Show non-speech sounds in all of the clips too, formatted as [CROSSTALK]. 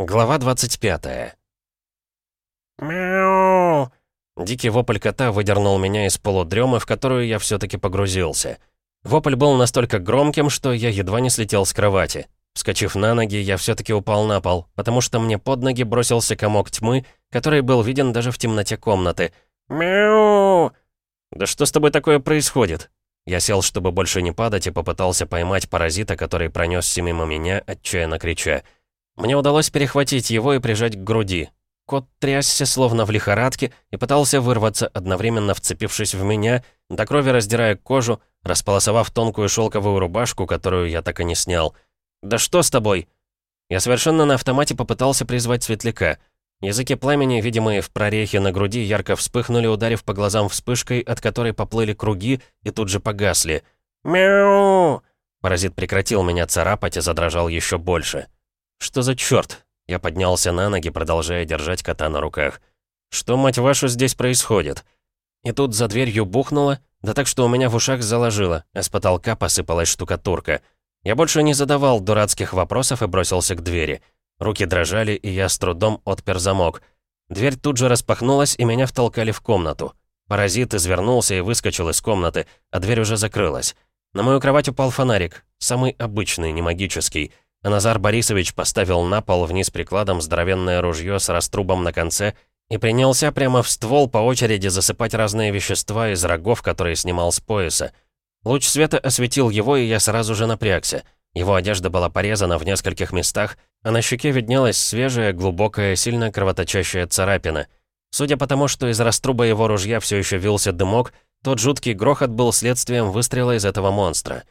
Глава 25 «Мяу!» Дикий вопль кота выдернул меня из полудремы, в которую я все-таки погрузился. Вопль был настолько громким, что я едва не слетел с кровати. Вскочив на ноги, я все-таки упал на пол, потому что мне под ноги бросился комок тьмы, который был виден даже в темноте комнаты. «Мяу!» «Да что с тобой такое происходит?» Я сел, чтобы больше не падать, и попытался поймать паразита, который пронесся мимо меня, отчаянно крича. Мне удалось перехватить его и прижать к груди. Кот трясся, словно в лихорадке, и пытался вырваться, одновременно вцепившись в меня, до крови раздирая кожу, располосовав тонкую шелковую рубашку, которую я так и не снял. «Да что с тобой?» Я совершенно на автомате попытался призвать светляка. Языки пламени, видимые в прорехе на груди, ярко вспыхнули, ударив по глазам вспышкой, от которой поплыли круги и тут же погасли. «Мяу!» Паразит прекратил меня царапать и задрожал еще больше. «Что за черт? Я поднялся на ноги, продолжая держать кота на руках. «Что, мать вашу, здесь происходит?» И тут за дверью бухнуло, да так, что у меня в ушах заложило, а с потолка посыпалась штукатурка. Я больше не задавал дурацких вопросов и бросился к двери. Руки дрожали, и я с трудом отпер замок. Дверь тут же распахнулась, и меня втолкали в комнату. Паразит извернулся и выскочил из комнаты, а дверь уже закрылась. На мою кровать упал фонарик, самый обычный, не магический — Назар Борисович поставил на пол вниз прикладом здоровенное ружье с раструбом на конце и принялся прямо в ствол по очереди засыпать разные вещества из рогов, которые снимал с пояса. Луч света осветил его, и я сразу же напрягся. Его одежда была порезана в нескольких местах, а на щеке виднелась свежая, глубокая, сильно кровоточащая царапина. Судя по тому, что из раструба его ружья все еще вился дымок, тот жуткий грохот был следствием выстрела из этого монстра.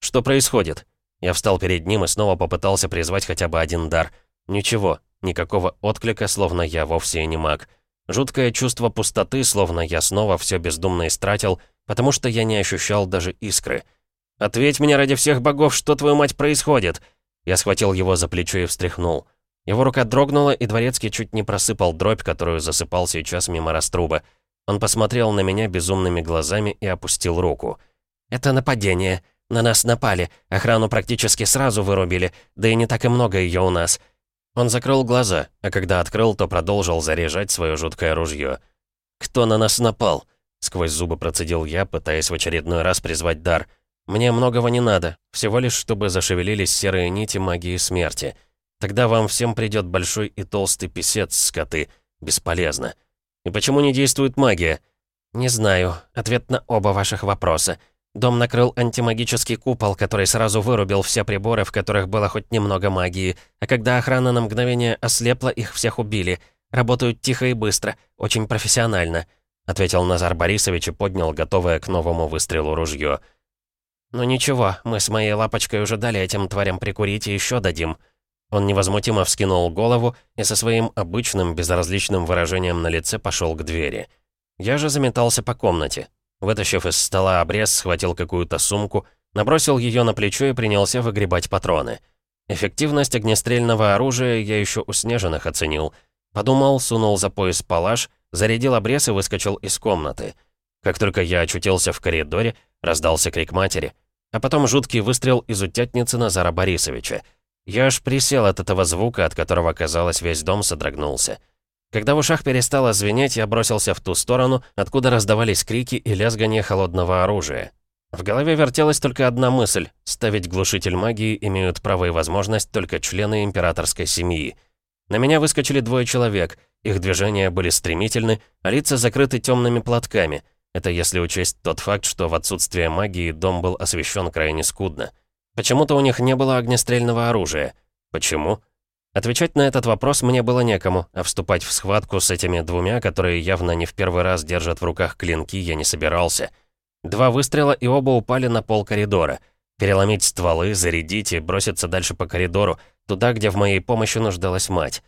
Что происходит? Я встал перед ним и снова попытался призвать хотя бы один дар. Ничего, никакого отклика, словно я вовсе не маг. Жуткое чувство пустоты, словно я снова все бездумно истратил, потому что я не ощущал даже искры. «Ответь мне ради всех богов, что, твою мать, происходит?» Я схватил его за плечо и встряхнул. Его рука дрогнула, и Дворецкий чуть не просыпал дробь, которую засыпал сейчас мимо раструба. Он посмотрел на меня безумными глазами и опустил руку. «Это нападение. На нас напали, охрану практически сразу вырубили, да и не так и много ее у нас». Он закрыл глаза, а когда открыл, то продолжил заряжать свое жуткое ружье. «Кто на нас напал?» Сквозь зубы процедил я, пытаясь в очередной раз призвать дар. «Мне многого не надо, всего лишь, чтобы зашевелились серые нити магии смерти. Тогда вам всем придет большой и толстый писец, скоты. Бесполезно. И почему не действует магия?» «Не знаю. Ответ на оба ваших вопроса. Дом накрыл антимагический купол, который сразу вырубил все приборы, в которых было хоть немного магии. А когда охрана на мгновение ослепла, их всех убили. Работают тихо и быстро, очень профессионально», — ответил Назар Борисович и поднял готовое к новому выстрелу ружье. «Ну ничего, мы с моей лапочкой уже дали этим тварям прикурить и еще дадим». Он невозмутимо вскинул голову и со своим обычным безразличным выражением на лице пошел к двери. Я же заметался по комнате. Вытащив из стола обрез, схватил какую-то сумку, набросил ее на плечо и принялся выгребать патроны. Эффективность огнестрельного оружия я еще у Снежиных оценил. Подумал, сунул за пояс палаш, зарядил обрез и выскочил из комнаты. Как только я очутился в коридоре, раздался крик матери. А потом жуткий выстрел из утятницы Назара Борисовича. Я аж присел от этого звука, от которого, казалось, весь дом содрогнулся. Когда в ушах перестало звенеть, я бросился в ту сторону, откуда раздавались крики и лязгание холодного оружия. В голове вертелась только одна мысль — ставить глушитель магии имеют право и возможность только члены императорской семьи. На меня выскочили двое человек, их движения были стремительны, а лица закрыты темными платками. Это если учесть тот факт, что в отсутствие магии дом был освещен крайне скудно. Почему-то у них не было огнестрельного оружия. Почему? Отвечать на этот вопрос мне было некому, а вступать в схватку с этими двумя, которые явно не в первый раз держат в руках клинки, я не собирался. Два выстрела, и оба упали на пол коридора. Переломить стволы, зарядить и броситься дальше по коридору, туда, где в моей помощи нуждалась мать.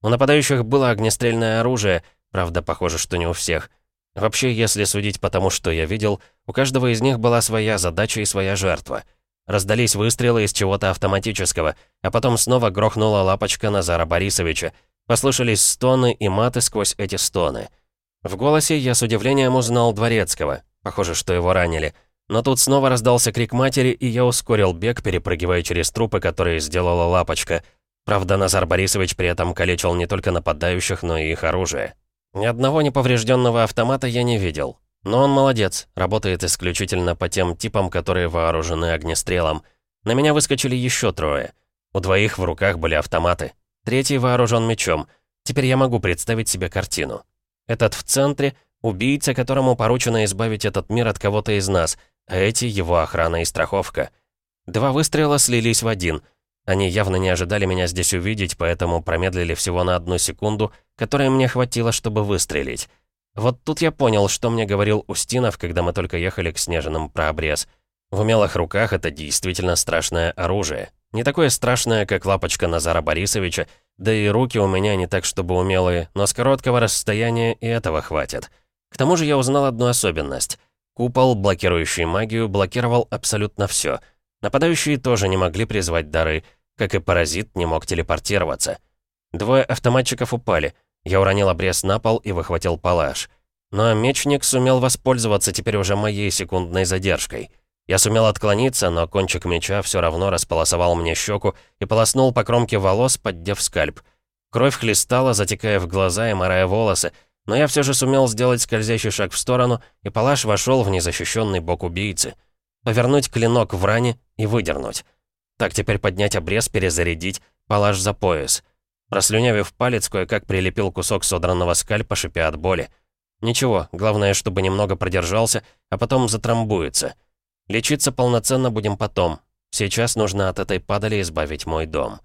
У нападающих было огнестрельное оружие, правда, похоже, что не у всех. Вообще, если судить по тому, что я видел, у каждого из них была своя задача и своя жертва — Раздались выстрелы из чего-то автоматического, а потом снова грохнула лапочка Назара Борисовича. Послышались стоны и маты сквозь эти стоны. В голосе я с удивлением узнал Дворецкого. Похоже, что его ранили. Но тут снова раздался крик матери, и я ускорил бег, перепрыгивая через трупы, которые сделала лапочка. Правда, Назар Борисович при этом калечил не только нападающих, но и их оружие. Ни одного неповрежденного автомата я не видел. Но он молодец, работает исключительно по тем типам, которые вооружены огнестрелом. На меня выскочили еще трое. У двоих в руках были автоматы. Третий вооружен мечом. Теперь я могу представить себе картину. Этот в центре — убийца, которому поручено избавить этот мир от кого-то из нас, а эти — его охрана и страховка. Два выстрела слились в один. Они явно не ожидали меня здесь увидеть, поэтому промедлили всего на одну секунду, которой мне хватило, чтобы выстрелить. Вот тут я понял, что мне говорил Устинов, когда мы только ехали к Снежинам про обрез. В умелых руках это действительно страшное оружие. Не такое страшное, как лапочка Назара Борисовича, да и руки у меня не так, чтобы умелые, но с короткого расстояния и этого хватит. К тому же я узнал одну особенность. Купол, блокирующий магию, блокировал абсолютно все. Нападающие тоже не могли призвать дары, как и паразит не мог телепортироваться. Двое автоматчиков упали — я уронил обрез на пол и выхватил палаш. Но мечник сумел воспользоваться теперь уже моей секундной задержкой. Я сумел отклониться, но кончик меча все равно располосовал мне щеку и полоснул по кромке волос, поддев скальп. Кровь хлестала, затекая в глаза и морая волосы, но я все же сумел сделать скользящий шаг в сторону, и палаш вошел в незащищенный бок убийцы. Повернуть клинок в ране и выдернуть. Так, теперь поднять обрез, перезарядить, палаш за пояс. Прослюнявив палец, кое-как прилепил кусок содранного скальпа, шипя от боли. Ничего, главное, чтобы немного продержался, а потом затрамбуется. Лечиться полноценно будем потом. Сейчас нужно от этой падали избавить мой дом.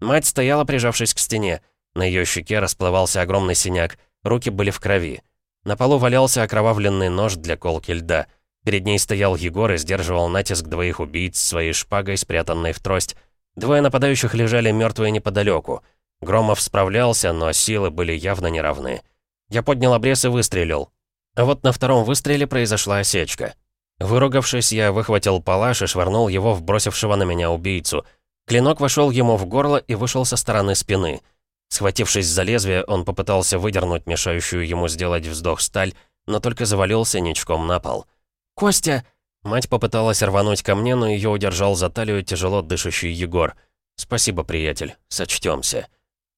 Мать стояла, прижавшись к стене. На ее щеке расплывался огромный синяк, руки были в крови. На полу валялся окровавленный нож для колки льда. Перед ней стоял Егор и сдерживал натиск двоих убийц своей шпагой, спрятанной в трость. Двое нападающих лежали мертвые неподалеку. Громов справлялся, но силы были явно неравны. Я поднял обрез и выстрелил. А вот на втором выстреле произошла осечка. Выругавшись, я выхватил палаш и швырнул его в бросившего на меня убийцу. Клинок вошел ему в горло и вышел со стороны спины. Схватившись за лезвие, он попытался выдернуть мешающую ему сделать вздох сталь, но только завалился ничком на пол. «Костя!» Мать попыталась рвануть ко мне, но ее удержал за талию тяжело дышащий Егор. «Спасибо, приятель. Сочтемся.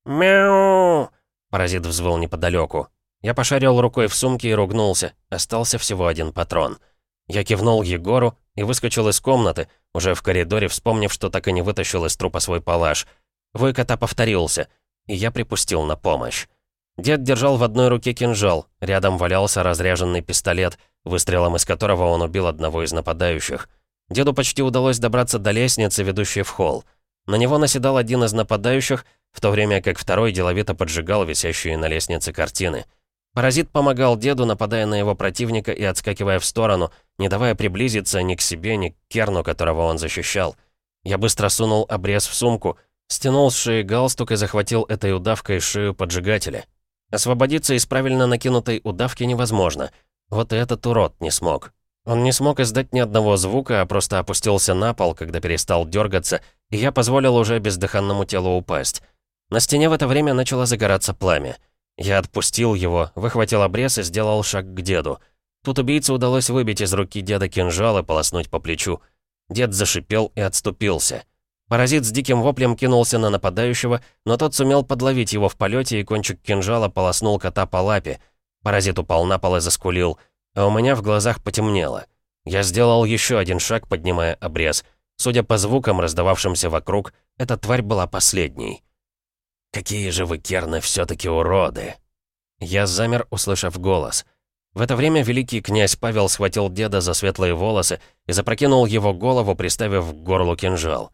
«Мяу!» Паразит взвыл неподалеку. Я пошарил рукой в сумке и ругнулся. Остался всего один патрон. Я кивнул Егору и выскочил из комнаты, уже в коридоре вспомнив, что так и не вытащил из трупа свой палаш. Выкота повторился, и я припустил на помощь. Дед держал в одной руке кинжал, рядом валялся разряженный пистолет, выстрелом из которого он убил одного из нападающих. Деду почти удалось добраться до лестницы, ведущей в холл. На него наседал один из нападающих, в то время как второй деловито поджигал висящие на лестнице картины. Паразит помогал деду, нападая на его противника и отскакивая в сторону, не давая приблизиться ни к себе, ни к Керну, которого он защищал. Я быстро сунул обрез в сумку, стянул с шеи галстук и захватил этой удавкой шею поджигателя. Освободиться из правильно накинутой удавки невозможно. Вот и этот урод не смог. Он не смог издать ни одного звука, а просто опустился на пол, когда перестал дергаться, и я позволил уже бездыханному телу упасть. На стене в это время начало загораться пламя. Я отпустил его, выхватил обрез и сделал шаг к деду. Тут убийце удалось выбить из руки деда кинжал и полоснуть по плечу. Дед зашипел и отступился. Паразит с диким воплем кинулся на нападающего, но тот сумел подловить его в полете и кончик кинжала полоснул кота по лапе. Паразит упал на пол и заскулил, а у меня в глазах потемнело. Я сделал еще один шаг, поднимая обрез. Судя по звукам, раздававшимся вокруг, эта тварь была последней. «Какие же вы, Керны, все-таки уроды!» Я замер, услышав голос. В это время великий князь Павел схватил деда за светлые волосы и запрокинул его голову, приставив к горлу кинжал.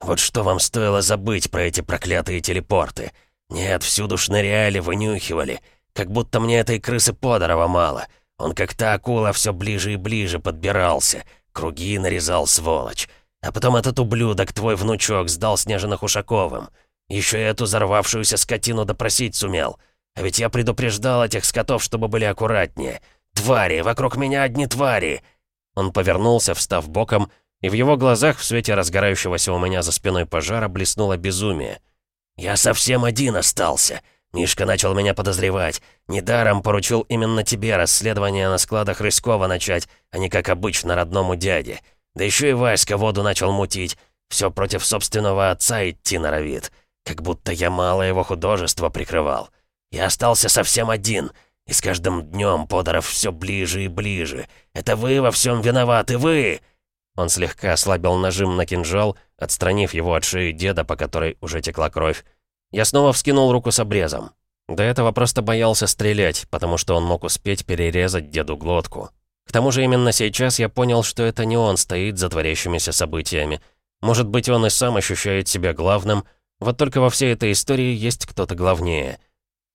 «Вот что вам стоило забыть про эти проклятые телепорты? Нет, всюду шныряли, вынюхивали. Как будто мне этой крысы Подорова мало. Он как та акула все ближе и ближе подбирался. Круги нарезал, сволочь. А потом этот ублюдок, твой внучок, сдал Снежинах Ушаковым. Еще и эту взорвавшуюся скотину допросить сумел. А ведь я предупреждал этих скотов, чтобы были аккуратнее. Твари! Вокруг меня одни твари!» Он повернулся, встав боком, и в его глазах в свете разгорающегося у меня за спиной пожара блеснуло безумие. «Я совсем один остался. Мишка начал меня подозревать. Недаром поручил именно тебе расследование на складах Рыскова начать, а не как обычно родному дяде. Да еще и Васька воду начал мутить. Все против собственного отца идти норовит. Как будто я мало его художества прикрывал. Я остался совсем один, и с каждым днем Подоров все ближе и ближе. Это вы во всем виноваты, вы!» Он слегка ослабил нажим на кинжал, отстранив его от шеи деда, по которой уже текла кровь. Я снова вскинул руку с обрезом. До этого просто боялся стрелять, потому что он мог успеть перерезать деду глотку. К тому же именно сейчас я понял, что это не он стоит за творящимися событиями. Может быть, он и сам ощущает себя главным, вот только во всей этой истории есть кто-то главнее.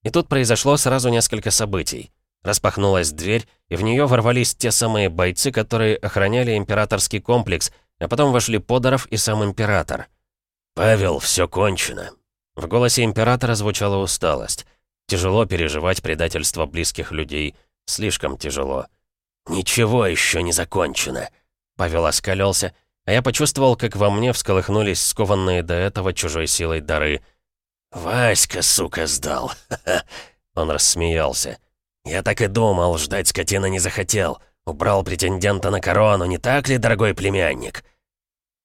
И тут произошло сразу несколько событий. Распахнулась дверь, и в нее ворвались те самые бойцы, которые охраняли императорский комплекс, а потом вошли Подоров и сам император. «Павел, все кончено». В голосе императора звучала усталость. Тяжело переживать предательство близких людей. Слишком тяжело. «Ничего еще не закончено», — Павел оскалился, а я почувствовал, как во мне всколыхнулись скованные до этого чужой силой дары. «Васька, сука, сдал!» [LAUGHS] Он рассмеялся. «Я так и думал, ждать скотина не захотел. Убрал претендента на корону, не так ли, дорогой племянник?»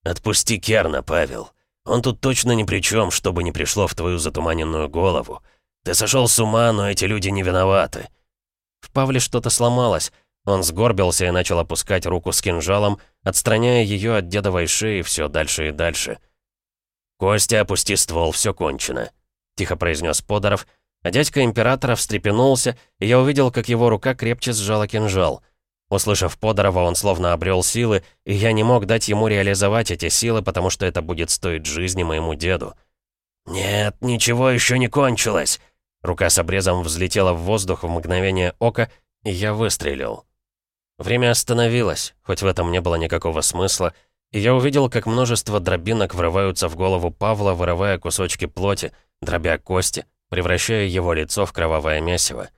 «Отпусти Керна, Павел. Он тут точно ни при чем, чтобы не пришло в твою затуманенную голову. Ты сошел с ума, но эти люди не виноваты». В Павле что-то сломалось. Он сгорбился и начал опускать руку с кинжалом, отстраняя ее от дедовой шеи все дальше и дальше. «Костя, опусти ствол, все кончено», — тихо произнес Подоров, а дядька императора встрепенулся, и я увидел, как его рука крепче сжала кинжал. Услышав Подорова, он словно обрел силы, и я не мог дать ему реализовать эти силы, потому что это будет стоить жизни моему деду. «Нет, ничего еще не кончилось!» Рука с обрезом взлетела в воздух в мгновение ока, и я выстрелил. Время остановилось, хоть в этом не было никакого смысла, и я увидел, как множество дробинок врываются в голову Павла, вырывая кусочки плоти, дробя кости, превращая его лицо в кровавое месиво.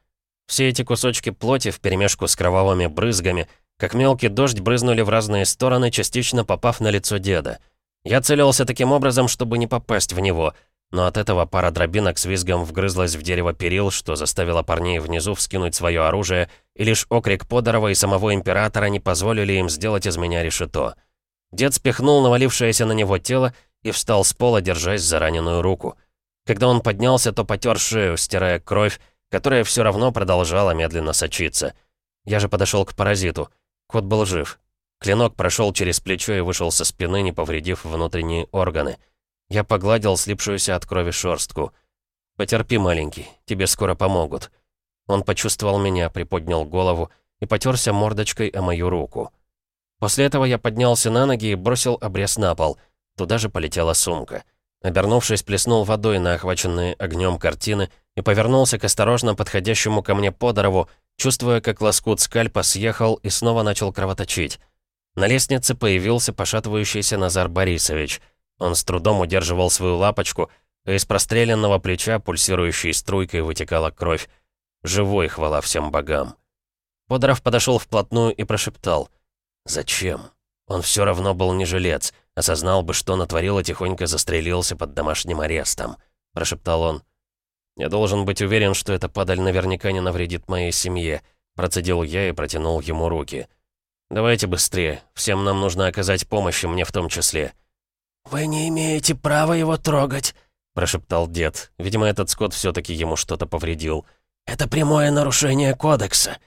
Все эти кусочки плоти вперемешку с кровавыми брызгами, как мелкий дождь, брызнули в разные стороны, частично попав на лицо деда. Я целился таким образом, чтобы не попасть в него, но от этого пара дробинок с визгом вгрызлась в дерево перил, что заставило парней внизу вскинуть свое оружие, и лишь окрик Подорова и самого Императора не позволили им сделать из меня решето. Дед спихнул навалившееся на него тело и встал с пола, держась за раненую руку. Когда он поднялся, то потер шею, стирая кровь, которая все равно продолжала медленно сочиться. Я же подошел к паразиту. Кот был жив. Клинок прошел через плечо и вышел со спины, не повредив внутренние органы. Я погладил слипшуюся от крови шорстку. «Потерпи, маленький, тебе скоро помогут». Он почувствовал меня, приподнял голову и потерся мордочкой о мою руку. После этого я поднялся на ноги и бросил обрез на пол. Туда же полетела сумка. Обернувшись, плеснул водой на охваченные огнем картины и повернулся к осторожно подходящему ко мне Подорову, чувствуя, как лоскут скальпа съехал и снова начал кровоточить. На лестнице появился пошатывающийся Назар Борисович. Он с трудом удерживал свою лапочку, а из простреленного плеча пульсирующей струйкой вытекала кровь. Живой, хвала всем богам. Подоров подошел вплотную и прошептал. «Зачем? Он все равно был не жилец. Осознал бы, что натворил и тихонько застрелился под домашним арестом», — прошептал он. «Я должен быть уверен, что эта падаль наверняка не навредит моей семье», — процедил я и протянул ему руки. «Давайте быстрее. Всем нам нужно оказать помощь, и мне в том числе». «Вы не имеете права его трогать», — прошептал дед. Видимо, этот скот все таки ему что-то повредил. «Это прямое нарушение кодекса».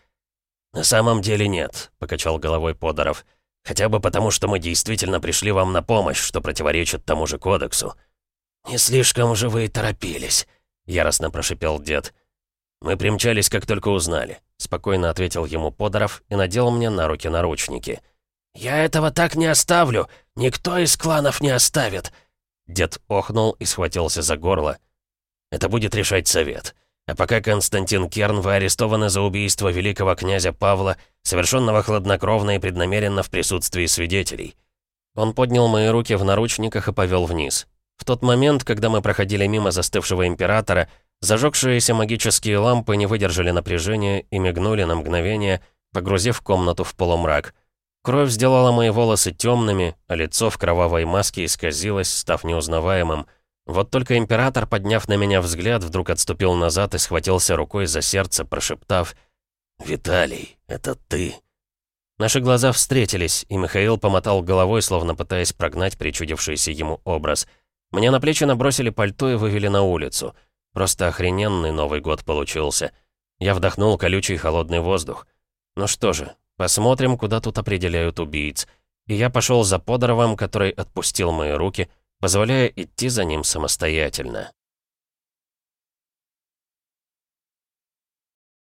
«На самом деле нет», — покачал головой Подоров. Хотя бы потому, что мы действительно пришли вам на помощь, что противоречит тому же кодексу». «Не слишком же вы и торопились», — яростно прошипел дед. «Мы примчались, как только узнали», — спокойно ответил ему Подоров и надел мне на руки наручники. «Я этого так не оставлю! Никто из кланов не оставит!» Дед охнул и схватился за горло. «Это будет решать совет. А пока Константин Керн, вы арестованы за убийство великого князя Павла, совершенного хладнокровно и преднамеренно в присутствии свидетелей. Он поднял мои руки в наручниках и повел вниз. В тот момент, когда мы проходили мимо застывшего императора, зажегшиеся магические лампы не выдержали напряжения и мигнули на мгновение, погрузив комнату в полумрак. Кровь сделала мои волосы темными, а лицо в кровавой маске исказилось, став неузнаваемым — вот только император, подняв на меня взгляд, вдруг отступил назад и схватился рукой за сердце, прошептав «Виталий, это ты». Наши глаза встретились, и Михаил помотал головой, словно пытаясь прогнать причудившийся ему образ. Мне на плечи набросили пальто и вывели на улицу. Просто охрененный Новый год получился. Я вдохнул колючий холодный воздух. Ну что же, посмотрим, куда тут определяют убийц. И я пошел за Подоровым, который отпустил мои руки, позволяя идти за ним самостоятельно.